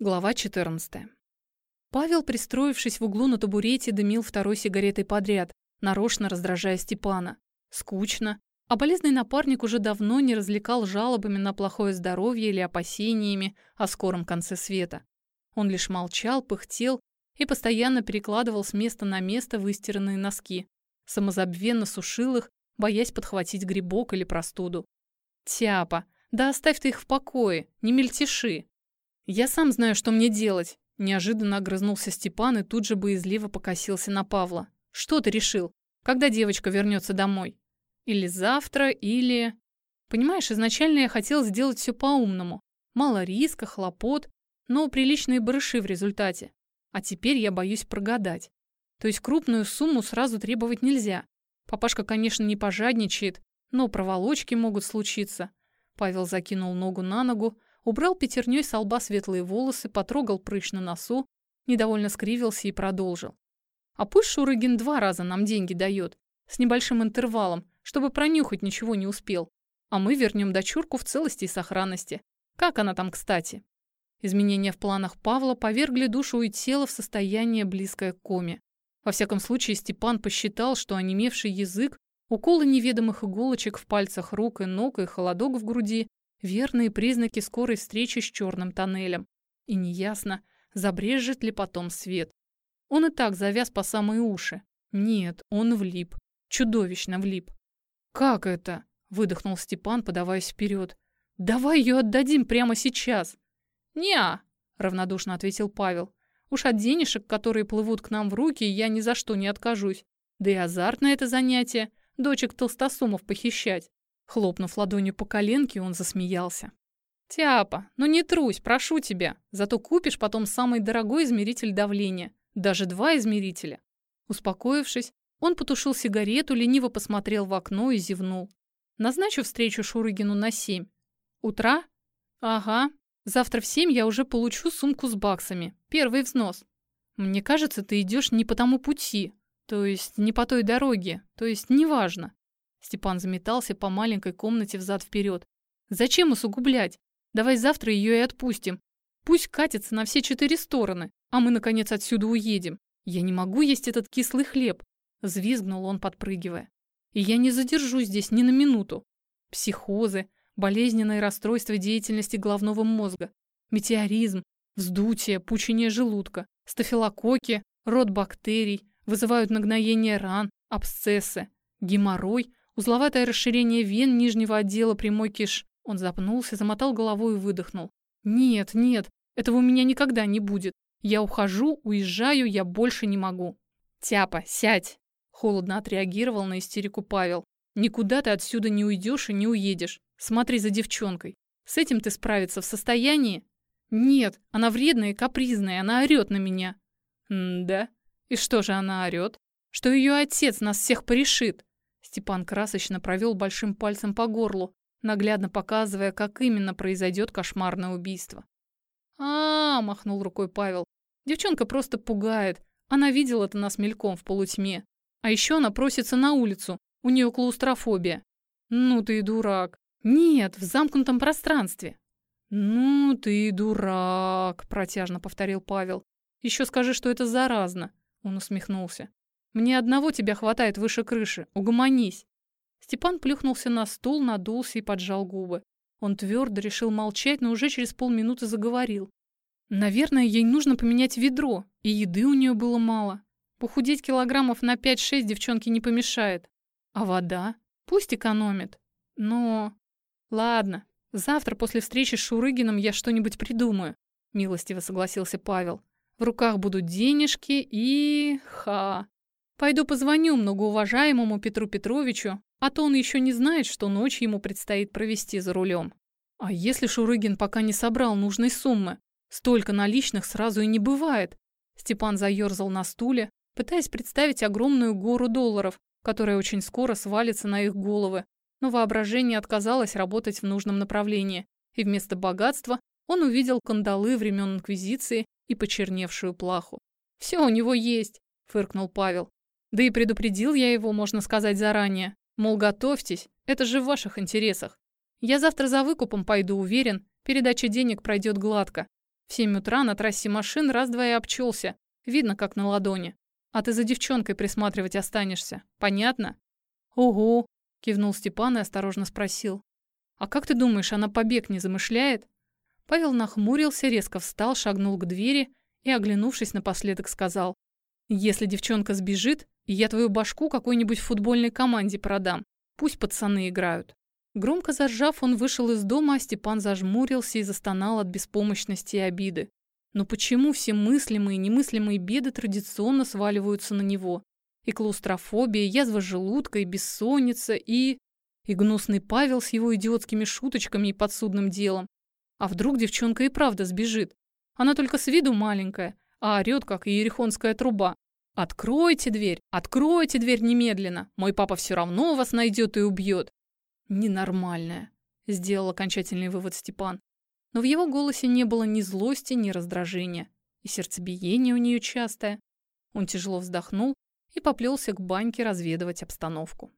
Глава 14. Павел, пристроившись в углу на табурете, дымил второй сигаретой подряд, нарочно раздражая Степана. Скучно. А болезный напарник уже давно не развлекал жалобами на плохое здоровье или опасениями о скором конце света. Он лишь молчал, пыхтел и постоянно перекладывал с места на место выстиранные носки. Самозабвенно сушил их, боясь подхватить грибок или простуду. «Тяпа, да оставь ты их в покое, не мельтеши!» «Я сам знаю, что мне делать», – неожиданно огрызнулся Степан и тут же боязливо покосился на Павла. «Что ты решил? Когда девочка вернется домой? Или завтра, или...» «Понимаешь, изначально я хотел сделать все по-умному. Мало риска, хлопот, но приличные барыши в результате. А теперь я боюсь прогадать. То есть крупную сумму сразу требовать нельзя. Папашка, конечно, не пожадничает, но проволочки могут случиться». Павел закинул ногу на ногу, Убрал пятерней с лба светлые волосы, потрогал прыщ на носу, недовольно скривился и продолжил. А пусть Шурыгин два раза нам деньги дает, с небольшим интервалом, чтобы пронюхать ничего не успел. А мы вернем дочурку в целости и сохранности. Как она там, кстати? Изменения в планах Павла повергли душу и тело в состояние, близкое к коме. Во всяком случае, Степан посчитал, что онемевший язык, уколы неведомых иголочек в пальцах рук и ног и холодок в груди верные признаки скорой встречи с черным тоннелем. И неясно, забрежет ли потом свет. Он и так завяз по самые уши. Нет, он влип. Чудовищно влип. «Как это?» – выдохнул Степан, подаваясь вперед. «Давай ее отдадим прямо сейчас!» «Не-а!» – равнодушно ответил Павел. «Уж от денежек, которые плывут к нам в руки, я ни за что не откажусь. Да и азартное это занятие – дочек толстосумов похищать. Хлопнув ладонью по коленке, он засмеялся. «Тяпа, ну не трусь, прошу тебя. Зато купишь потом самый дорогой измеритель давления. Даже два измерителя». Успокоившись, он потушил сигарету, лениво посмотрел в окно и зевнул. «Назначу встречу Шурыгину на семь. Утра? Ага. Завтра в семь я уже получу сумку с баксами. Первый взнос. Мне кажется, ты идешь не по тому пути. То есть не по той дороге. То есть неважно. Степан заметался по маленькой комнате взад-вперед. «Зачем усугублять? Давай завтра ее и отпустим. Пусть катится на все четыре стороны, а мы, наконец, отсюда уедем. Я не могу есть этот кислый хлеб», — взвизгнул он, подпрыгивая. «И я не задержусь здесь ни на минуту. Психозы, болезненные расстройства деятельности головного мозга, метеоризм, вздутие, пучение желудка, стафилококки, род бактерий, вызывают нагноение ран, абсцессы, геморрой, Узловатое расширение вен нижнего отдела прямой киш. Он запнулся, замотал головой и выдохнул. «Нет, нет, этого у меня никогда не будет. Я ухожу, уезжаю, я больше не могу». «Тяпа, сядь!» Холодно отреагировал на истерику Павел. «Никуда ты отсюда не уйдешь и не уедешь. Смотри за девчонкой. С этим ты справиться в состоянии?» «Нет, она вредная и капризная, она орет на меня». «М-да? И что же она орет? Что ее отец нас всех порешит?» Степан красочно провел большим пальцем по горлу, наглядно показывая, как именно произойдет кошмарное убийство. а, -а, -а махнул рукой Павел. «Девчонка просто пугает. Она видела это нас мельком в полутьме. А еще она просится на улицу. У нее клаустрофобия». «Ну ты и дурак». «Нет, в замкнутом пространстве». «Ну ты и дурак», – протяжно повторил Павел. «Еще скажи, что это заразно», – он усмехнулся. Мне одного тебя хватает выше крыши. Угомонись. Степан плюхнулся на стул, надулся и поджал губы. Он твердо решил молчать, но уже через полминуты заговорил. Наверное, ей нужно поменять ведро, и еды у нее было мало. Похудеть килограммов на 5-6 девчонке не помешает. А вода? Пусть экономит. Но... Ладно, завтра после встречи с Шурыгином я что-нибудь придумаю, милостиво согласился Павел. В руках будут денежки и... ха... Пойду позвоню многоуважаемому Петру Петровичу, а то он еще не знает, что ночь ему предстоит провести за рулем. А если Шурыгин пока не собрал нужной суммы? Столько наличных сразу и не бывает. Степан заерзал на стуле, пытаясь представить огромную гору долларов, которая очень скоро свалится на их головы. Но воображение отказалось работать в нужном направлении, и вместо богатства он увидел кандалы времен Инквизиции и почерневшую плаху. «Все у него есть», — фыркнул Павел. Да и предупредил я его, можно сказать, заранее. Мол, готовьтесь, это же в ваших интересах. Я завтра за выкупом пойду, уверен, передача денег пройдет гладко. В семь утра на трассе машин раз-два и обчелся. Видно, как на ладони. А ты за девчонкой присматривать останешься. Понятно? Ого, кивнул Степан и осторожно спросил. А как ты думаешь, она побег не замышляет? Павел нахмурился, резко встал, шагнул к двери и, оглянувшись напоследок, сказал. Если девчонка сбежит, я твою башку какой-нибудь футбольной команде продам. Пусть пацаны играют. Громко заржав, он вышел из дома, а Степан зажмурился и застонал от беспомощности и обиды. Но почему все мыслимые и немыслимые беды традиционно сваливаются на него? И клаустрофобия, и язва желудка, и бессонница, и... И гнусный Павел с его идиотскими шуточками и подсудным делом. А вдруг девчонка и правда сбежит? Она только с виду маленькая, а орёт, как иерихонская труба. «Откройте дверь! Откройте дверь немедленно! Мой папа все равно вас найдет и убьет!» «Ненормальная», — сделал окончательный вывод Степан. Но в его голосе не было ни злости, ни раздражения. И сердцебиение у нее частое. Он тяжело вздохнул и поплелся к баньке разведывать обстановку.